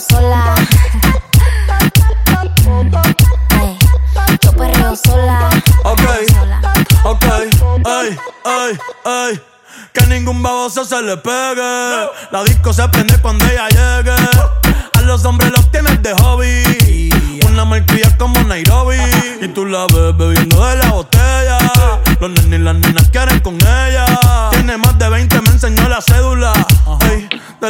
Perreo sola. Yo perreo sola. Ok, ok, ey, ey, ey. Que ningún baboso se le pegue. La disco se prende cuando ella llegue. A los hombres los tienes de hobby. Una malcria como Nairobi. Y tú la ves bebiendo de la botella. Los nenes y las nenas quieren con ella. Tiene más de 20, me enseñó la cédula.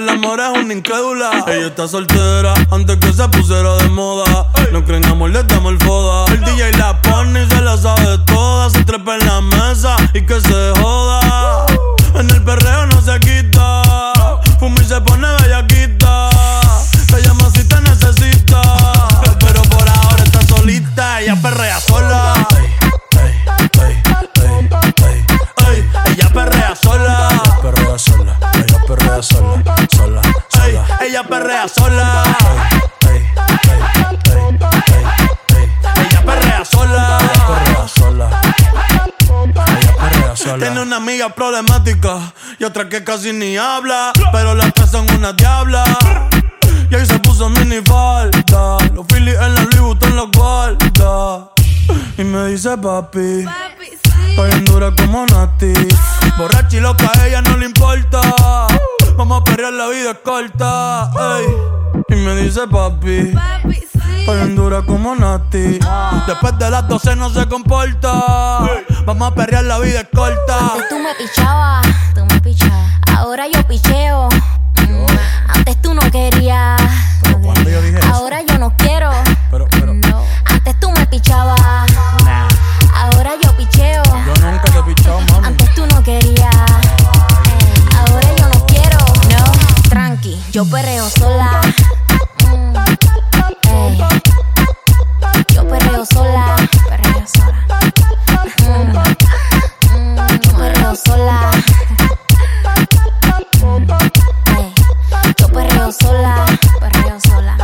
Del amor es una incrédula. Ella está soltera antes que se pusiera de moda. No creen amor, le damos el foda. El DJ la pone y se la sabe toda. Se trepa en la mesa y que se ella perrea sola. Ella perrea sola. Tiene una amiga problemática y otra que casi ni habla. Pero las tres son una diabla. Y ahí se puso mini falta. Los Phillies en la Louis Vuitton los guarda. Y me dice papi. Estoy bien dura como Nati. Borracha y loca, ella. La vida es corta. ey. Y me dice papi. Estoy bien dura como Nati. Después de las 12 no se comporta. Vamos a perrear, la vida es corta. Antes tú me pichabas, tú me pichabas. Yo perreo sola. Yo perreo sola. Perreo sola. Yo perreo sola. Yo perreo sola. Perreo sola.